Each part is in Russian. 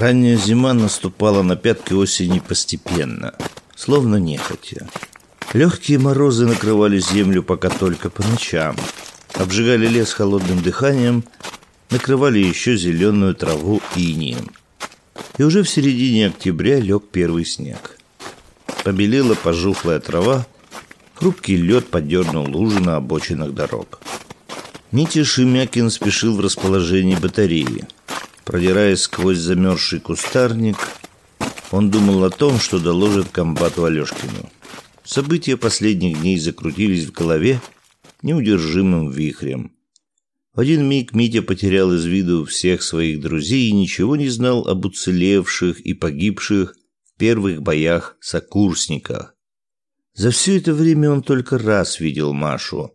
Ранняя зима наступала на пятки осени постепенно, словно нехотя. Легкие морозы накрывали землю пока только по ночам, обжигали лес холодным дыханием, накрывали еще зеленую траву инием. И уже в середине октября лег первый снег. Побелела пожухлая трава, хрупкий лед подернул лужи на обочинах дорог. Митя Шемякин спешил в расположение батареи – Продираясь сквозь замерзший кустарник, он думал о том, что доложит комбату Алешкину. События последних дней закрутились в голове неудержимым вихрем. В один миг Митя потерял из виду всех своих друзей и ничего не знал об уцелевших и погибших в первых боях сокурсниках. За все это время он только раз видел Машу.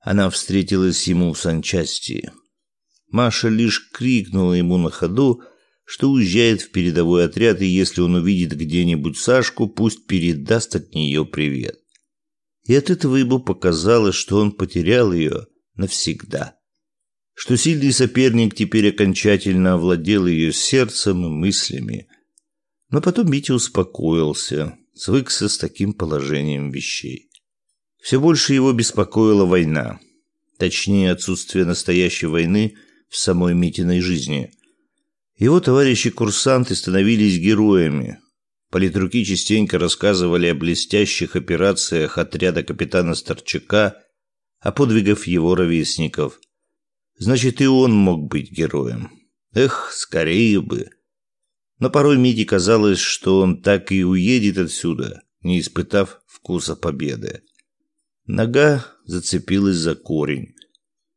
Она встретилась ему в санчасти. Маша лишь крикнула ему на ходу, что уезжает в передовой отряд, и если он увидит где-нибудь Сашку, пусть передаст от нее привет. И от этого ему показалось, что он потерял ее навсегда. Что сильный соперник теперь окончательно овладел ее сердцем и мыслями. Но потом Митя успокоился, свыкся с таким положением вещей. Все больше его беспокоила война. Точнее, отсутствие настоящей войны – в самой Митиной жизни. Его товарищи-курсанты становились героями. Политруки частенько рассказывали о блестящих операциях отряда капитана Старчака, о подвигах его ровесников. Значит, и он мог быть героем. Эх, скорее бы. Но порой Мите казалось, что он так и уедет отсюда, не испытав вкуса победы. Нога зацепилась за корень.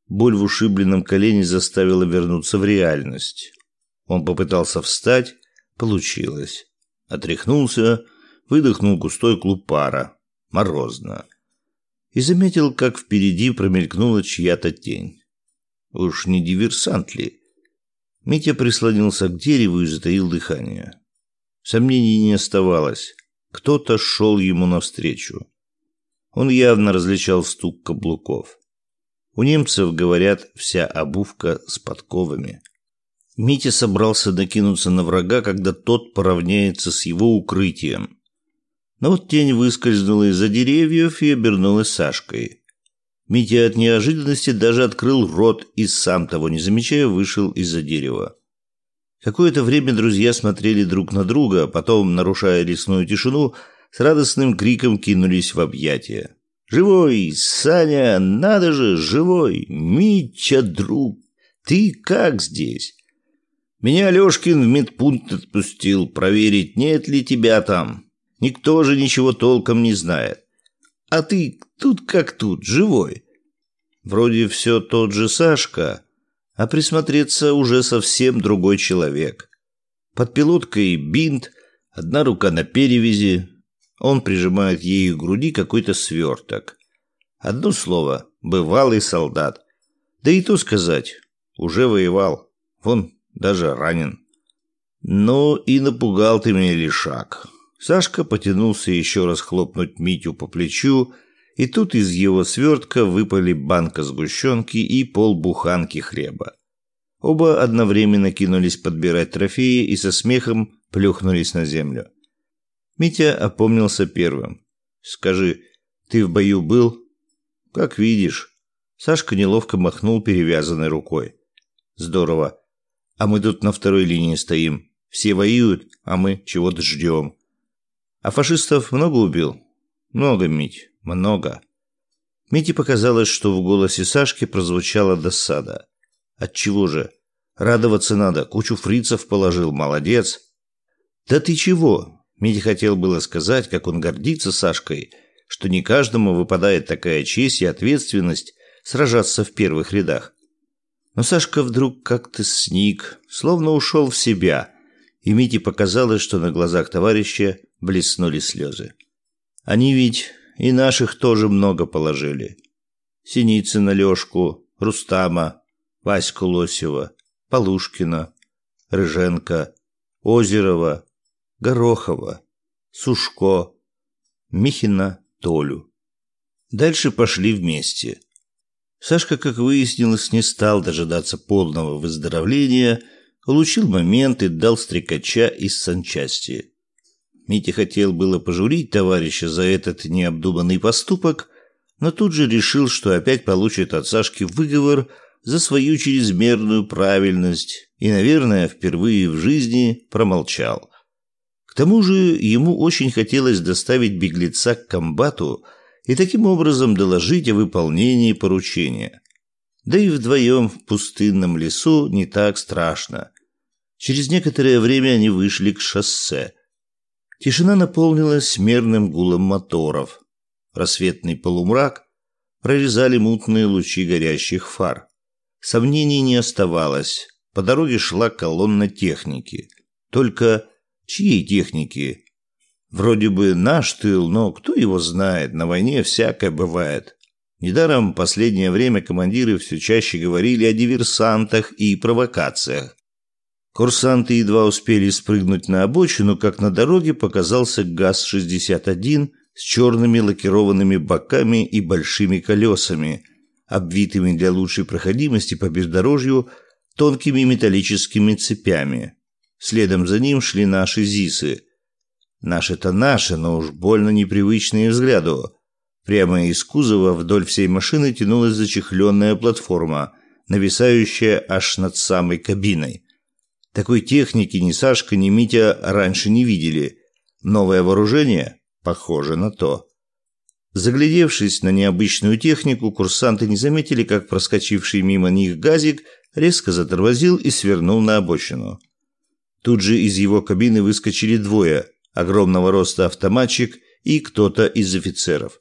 Боль в ушибленном колене заставила вернуться в реальность. Он попытался встать, получилось. Отряхнулся, выдохнул густой клуб пара. Морозно. И заметил, как впереди промелькнула чья-то тень. Уж не диверсант ли? Митя прислонился к дереву и затаил дыхание. Сомнений не оставалось. Кто-то шел ему навстречу. Он явно различал стук каблуков. У немцев, говорят, вся обувка с подковами. Митя собрался накинуться на врага, когда тот поравняется с его укрытием. Но вот тень выскользнула из-за деревьев и обернулась Сашкой. Митя от неожиданности даже открыл рот и, сам того не замечая, вышел из-за дерева. Какое-то время друзья смотрели друг на друга, а потом, нарушая лесную тишину, с радостным криком кинулись в объятия. Живой, Саня, надо же, живой. Митя, друг, ты как здесь? Меня Лёшкин в медпункт отпустил проверить, нет ли тебя там. Никто же ничего толком не знает. А ты тут как тут, живой. Вроде все тот же Сашка, а присмотреться уже совсем другой человек. Под пилоткой бинт, одна рука на перевязи, он прижимает ею к груди какой-то сверток. Одно слово – бывалый солдат. Да и то сказать, уже воевал. Вон, даже ранен. Ну и напугал ты меня, лишак. Сашка потянулся еще раз хлопнуть Митю по плечу, и тут из его свертка выпали банка сгущенки и полбуханки хлеба. Оба одновременно кинулись подбирать трофеи и со смехом плюхнулись на землю. Митя опомнился первым. «Скажи, ты в бою был?» «Как видишь». Сашка неловко махнул перевязанной рукой. «Здорово. А мы тут на второй линии стоим. Все воюют, а мы чего-то ждем». «А фашистов много убил?» «Много, Мить, много». Мите показалось, что в голосе Сашки прозвучала досада. «Отчего же? Радоваться надо. Кучу фрицев положил. Молодец». «Да ты чего? Митя хотел было сказать, как он гордится Сашкой, что не каждому выпадает такая честь и ответственность сражаться в первых рядах. Но Сашка вдруг как-то сник, словно ушел в себя, и Мите показалось, что на глазах товарища блеснули слезы. Они ведь и наших тоже много положили. Синицына Лёшку, Рустама, Ваську Лосева, Полушкина, Рыженко, Озерова, Горохова, Сушко, Михина, Толю. Дальше пошли вместе. Сашка, как выяснилось, не стал дожидаться полного выздоровления, улучил момент и дал стрекача из санчасти. Митя хотел было пожурить товарища за этот необдуманный поступок, но тут же решил, что опять получит от Сашки выговор за свою чрезмерную правильность и, наверное, впервые в жизни промолчал. К тому же ему очень хотелось доставить беглеца к комбату и таким образом доложить о выполнении поручения. Да и вдвоем в пустынном лесу не так страшно. Через некоторое время они вышли к шоссе. Тишина наполнилась мерным гулом моторов. Рассветный полумрак прорезали мутные лучи горящих фар. Сомнений не оставалось. По дороге шла колонна техники. Только чьей техники? Вроде бы наш тыл, но кто его знает, на войне всякое бывает. Недаром последнее время командиры все чаще говорили о диверсантах и провокациях. Курсанты едва успели спрыгнуть на обочину, как на дороге показался ГАЗ-61 с черными лакированными боками и большими колесами, обвитыми для лучшей проходимости по бездорожью тонкими металлическими цепями. Следом за ним шли наши ЗИСы. Наши-то наши, но уж больно непривычные взгляду. Прямо из кузова вдоль всей машины тянулась зачехленная платформа, нависающая аж над самой кабиной. Такой техники ни Сашка, ни Митя раньше не видели. Новое вооружение? Похоже на то. Заглядевшись на необычную технику, курсанты не заметили, как проскочивший мимо них газик резко затормозил и свернул на обочину. Тут же из его кабины выскочили двое, огромного роста автоматчик и кто-то из офицеров.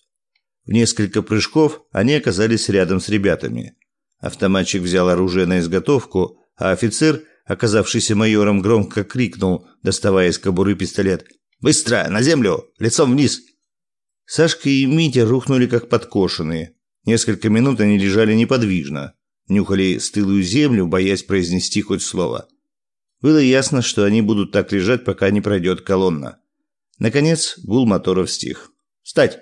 В несколько прыжков они оказались рядом с ребятами. Автоматчик взял оружие на изготовку, а офицер, оказавшийся майором, громко крикнул, доставая из кобуры пистолет: "Быстро, на землю, лицом вниз!" Сашка и Митя рухнули как подкошенные. Несколько минут они лежали неподвижно, нюхали стылую землю, боясь произнести хоть слово. Было ясно, что они будут так лежать, пока не пройдет колонна. Наконец, гул моторов стих. "Встать!"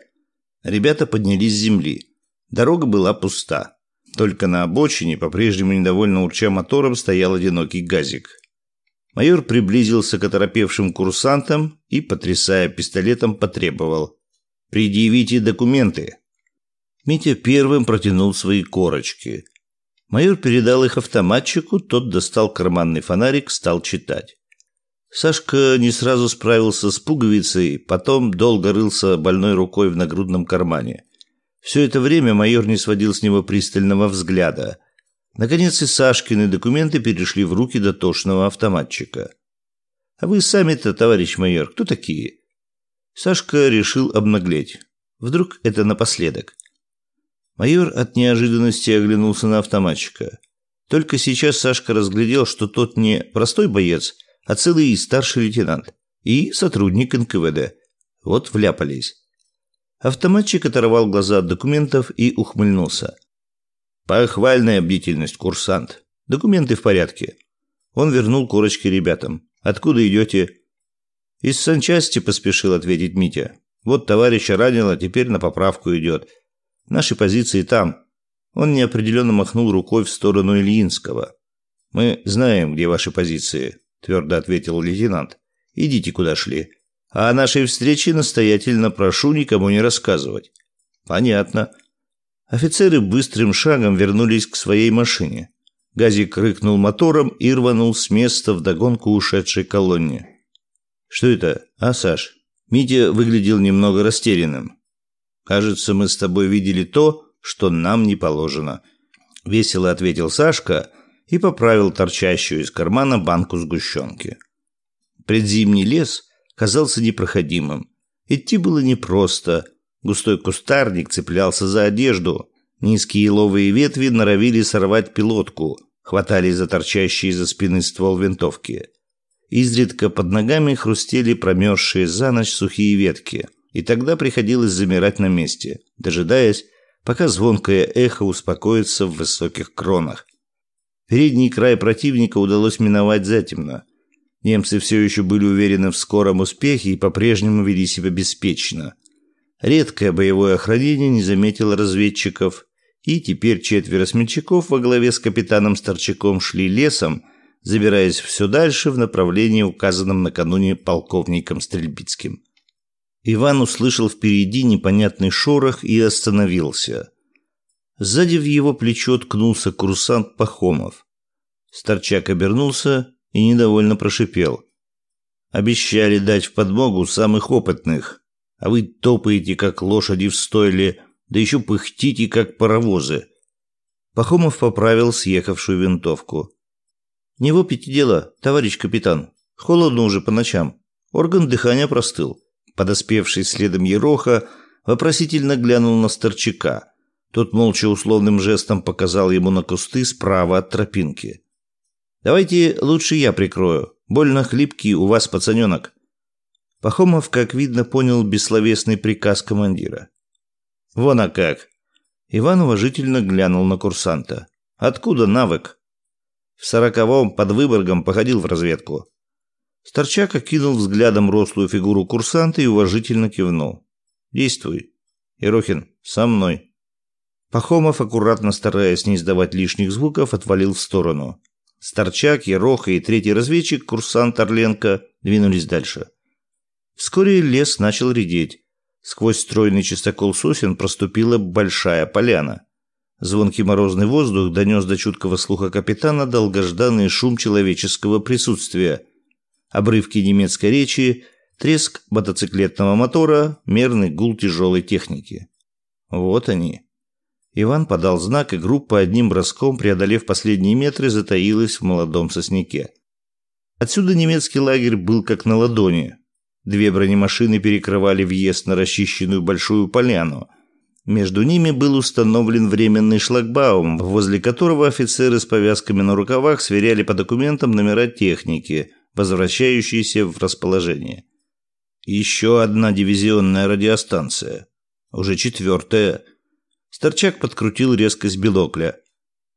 Ребята поднялись с земли. Дорога была пуста. Только на обочине, по-прежнему недовольно урча мотором, стоял одинокий газик. Майор приблизился к оторопевшим курсантам и, потрясая пистолетом, потребовал: "Предъявите документы". Митя первым протянул свои корочки. Майор передал их автоматчику, тот достал карманный фонарик, стал читать. Сашка не сразу справился с пуговицей, потом долго рылся больной рукой в нагрудном кармане. Все это время майор не сводил с него пристального взгляда. Наконец и Сашкины документы перешли в руки дотошного автоматчика. «А вы сами-то, товарищ майор, кто такие?» Сашка решил обнаглеть. Вдруг это напоследок. Майор от неожиданности оглянулся на автоматчика. Только сейчас Сашка разглядел, что тот не простой боец, а целый старший лейтенант и сотрудник НКВД. Вот вляпались. Автоматчик оторвал глаза от документов и ухмыльнулся. Похвальная бдительность, курсант. Документы в порядке. Он вернул корочки ребятам. Откуда идете?» Из санчасти поспешил ответить Митя. Вот товарища ранило, теперь на поправку идет. Наши позиции там. Он неопределенно махнул рукой в сторону Ильинского. Мы знаем, где ваши позиции твердо ответил лейтенант. Идите куда шли. А о нашей встрече настоятельно прошу никому не рассказывать. Понятно. Офицеры быстрым шагом вернулись к своей машине. Газик рыкнул мотором и рванул с места в догонку ушедшей колонне. Что это? А, Саш? Митя выглядел немного растерянным. Кажется, мы с тобой видели то, что нам не положено, весело ответил Сашка и поправил торчащую из кармана банку сгущенки. Предзимний лес казался непроходимым. Идти было непросто. Густой кустарник цеплялся за одежду. Низкие еловые ветви норовили сорвать пилотку, хватались за торчащий из-за спины ствол винтовки. Изредка под ногами хрустели промерзшие за ночь сухие ветки, и тогда приходилось замирать на месте, дожидаясь, пока звонкое эхо успокоится в высоких кронах, Передний край противника удалось миновать затемно. Немцы все еще были уверены в скором успехе и по-прежнему вели себя беспечно. Редкое боевое охранение не заметило разведчиков, и теперь четверо смельчаков во главе с капитаном Старчаком шли лесом, забираясь все дальше в направлении, указанном накануне полковником Стрельбицким. Иван услышал впереди непонятный шорох и остановился. Сзади в его плечо ткнулся курсант Пахомов. Старчак обернулся и недовольно прошипел. «Обещали дать в подмогу самых опытных, а вы топаете, как лошади в стойле, да еще пыхтите, как паровозы». Пахомов поправил съехавшую винтовку. «Не вопите дело, товарищ капитан. Холодно уже по ночам. Орган дыхания простыл». Подоспевший следом Ероха вопросительно глянул на Старчака. Тот молча условным жестом показал ему на кусты справа от тропинки. «Давайте лучше я прикрою. Больно хлипкий у вас пацаненок». Пахомов, как видно, понял бессловесный приказ командира. «Вон а как!» Иван уважительно глянул на курсанта. «Откуда навык?» «В сороковом под Выборгом походил в разведку. Старчак окинул взглядом рослую фигуру курсанта и уважительно кивнул. «Действуй. Ирохин, со мной». Пахомов, аккуратно стараясь не издавать лишних звуков, отвалил в сторону. Старчак, Ероха и третий разведчик, курсант Орленко, двинулись дальше. Вскоре лес начал редеть. Сквозь стройный чистокол сосен проступила большая поляна. Звонкий морозный воздух донес до чуткого слуха капитана долгожданный шум человеческого присутствия – обрывки немецкой речи, треск мотоциклетного мотора, мерный гул тяжелой техники. Вот они. Иван подал знак, и группа одним броском, преодолев последние метры, затаилась в молодом сосняке. Отсюда немецкий лагерь был как на ладони. Две бронемашины перекрывали въезд на расчищенную большую поляну. Между ними был установлен временный шлагбаум, возле которого офицеры с повязками на рукавах сверяли по документам номера техники – возвращающиеся в расположение. Еще одна дивизионная радиостанция. Уже четвертая. Старчак подкрутил резкость билокля.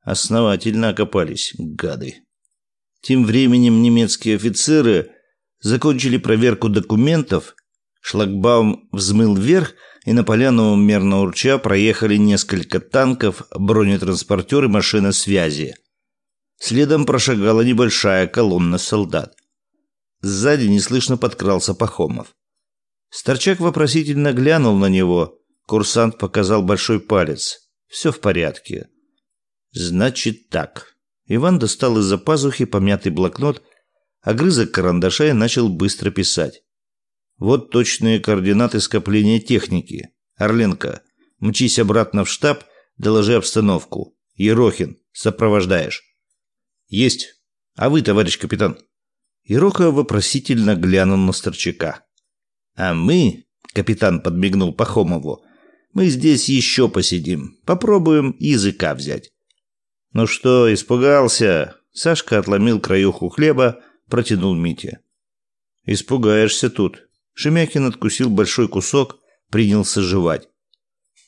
Основательно окопались, гады. Тем временем немецкие офицеры закончили проверку документов, шлагбаум взмыл вверх, и на поляну мерно урча проехали несколько танков, бронетранспортер и машина связи. Следом прошагала небольшая колонна солдат. Сзади неслышно подкрался Пахомов. Старчак вопросительно глянул на него. Курсант показал большой палец. Все в порядке. Значит так. Иван достал из-за пазухи помятый блокнот, огрызок карандаша и начал быстро писать. Вот точные координаты скопления техники. Орленко, мчись обратно в штаб, доложи обстановку. Ерохин, сопровождаешь. Есть. А вы, товарищ капитан? Ирока вопросительно глянул на Старчака. «А мы...» — капитан подмигнул Пахомову. «Мы здесь еще посидим. Попробуем языка взять». «Ну что, испугался?» Сашка отломил краюху хлеба, протянул Мите. «Испугаешься тут». Шемякин откусил большой кусок, принялся жевать.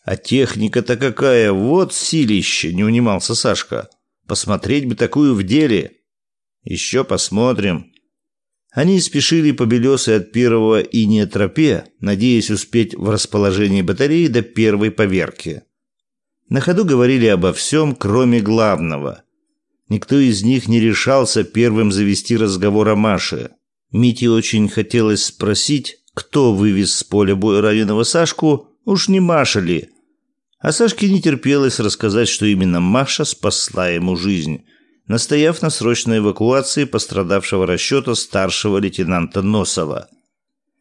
«А техника-то какая! Вот силище!» — не унимался Сашка. «Посмотреть бы такую в деле!» «Еще посмотрим!» Они спешили по белесой от первого иния тропе, надеясь успеть в расположении батареи до первой поверки. На ходу говорили обо всем, кроме главного. Никто из них не решался первым завести разговор о Маше. Мите очень хотелось спросить, кто вывез с поля боя раненого Сашку, уж не Маша ли. А Сашке не терпелось рассказать, что именно Маша спасла ему жизнь – настояв на срочной эвакуации пострадавшего расчета старшего лейтенанта Носова.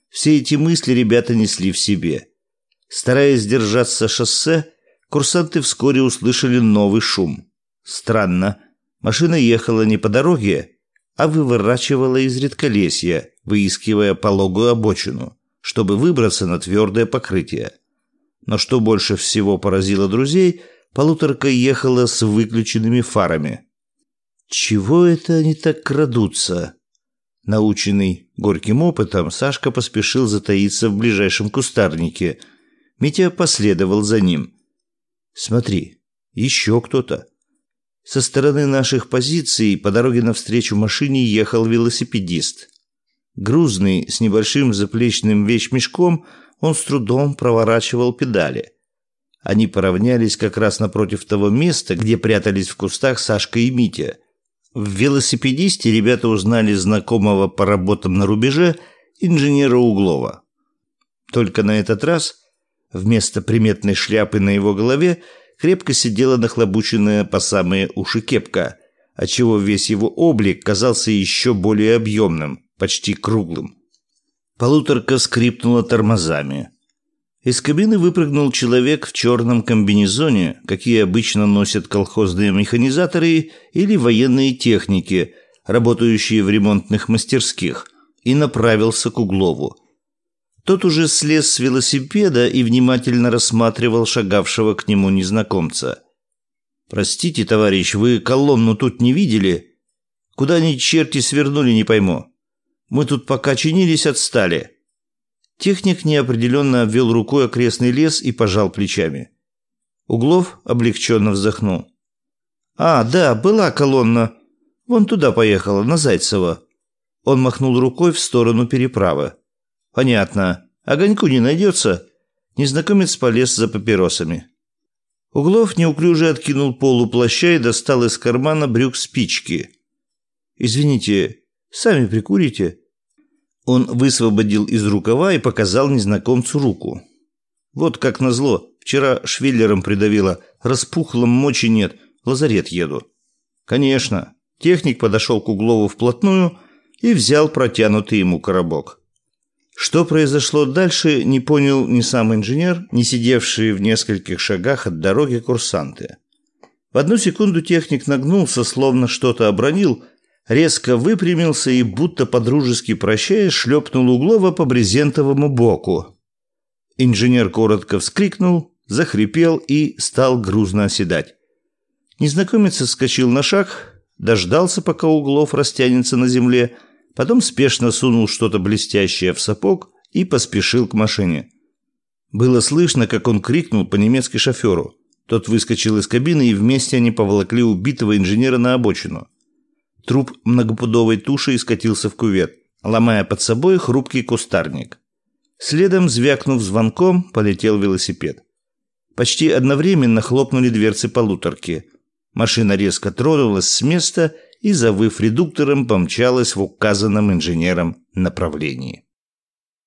Все эти мысли ребята несли в себе. Стараясь держаться шоссе, курсанты вскоре услышали новый шум. Странно, машина ехала не по дороге, а выворачивала из редколесья, выискивая пологую обочину, чтобы выбраться на твердое покрытие. Но что больше всего поразило друзей, полуторка ехала с выключенными фарами – чего это они так крадутся? Наученный горьким опытом, Сашка поспешил затаиться в ближайшем кустарнике. Митя последовал за ним. Смотри, еще кто-то. Со стороны наших позиций по дороге навстречу машине ехал велосипедист. Грузный, с небольшим заплечным вещмешком, он с трудом проворачивал педали. Они поравнялись как раз напротив того места, где прятались в кустах Сашка и Митя. В велосипедисте ребята узнали знакомого по работам на рубеже инженера Углова. Только на этот раз вместо приметной шляпы на его голове крепко сидела нахлобученная по самые уши кепка, отчего весь его облик казался еще более объемным, почти круглым. Полуторка скрипнула тормозами. Из кабины выпрыгнул человек в черном комбинезоне, какие обычно носят колхозные механизаторы или военные техники, работающие в ремонтных мастерских, и направился к Углову. Тот уже слез с велосипеда и внимательно рассматривал шагавшего к нему незнакомца. «Простите, товарищ, вы колонну тут не видели? Куда они черти свернули, не пойму. Мы тут пока чинились, отстали». Техник неопределенно обвел рукой окрестный лес и пожал плечами. Углов облегченно вздохнул. «А, да, была колонна. Вон туда поехала, на Зайцево». Он махнул рукой в сторону переправы. «Понятно. Огоньку не найдется?» Незнакомец полез за папиросами. Углов неуклюже откинул полу плаща и достал из кармана брюк спички. «Извините, сами прикурите?» Он высвободил из рукава и показал незнакомцу руку. Вот как назло, вчера швеллером придавило, распухлом мочи нет, лазарет еду. Конечно. Техник подошел к Углову вплотную и взял протянутый ему коробок. Что произошло дальше, не понял ни сам инженер, ни сидевшие в нескольких шагах от дороги курсанты. В одну секунду техник нагнулся, словно что-то обронил – резко выпрямился и, будто подружески прощаясь, шлепнул Углова по брезентовому боку. Инженер коротко вскрикнул, захрипел и стал грузно оседать. Незнакомец соскочил на шаг, дождался, пока Углов растянется на земле, потом спешно сунул что-то блестящее в сапог и поспешил к машине. Было слышно, как он крикнул по-немецки шоферу. Тот выскочил из кабины, и вместе они поволокли убитого инженера на обочину. Труп многопудовой туши скатился в кювет, ломая под собой хрупкий кустарник. Следом, звякнув звонком, полетел велосипед. Почти одновременно хлопнули дверцы полуторки. Машина резко тронулась с места и, завыв редуктором, помчалась в указанном инженером направлении.